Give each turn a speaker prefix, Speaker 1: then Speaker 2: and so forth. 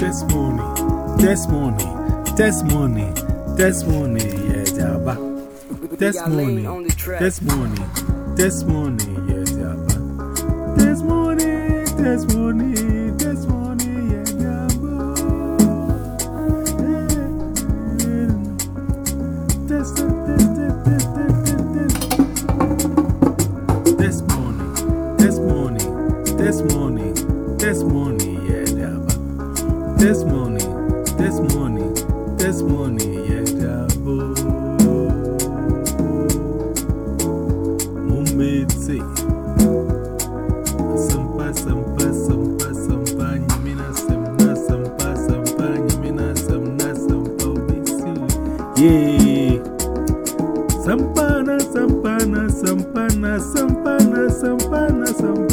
Speaker 1: testimony, testimony, testimony, yeah, Jabba. Testimony, testimony, testimony, yeah, Jabba. Testimony, testimony, testimony, yeah, Jabba. Test, test, test, test, test, test, test. Testimony, testimony, testimony, testimony. Testimony, testimony, testimony, yeah, Jabba. Mumbete. Sampa, sampa, sampa, sampa, nyamina, samna, sampa, sampa, samna, sampa. Yeah. Sampana, sampana, sampana, sampana, sampana, sampa.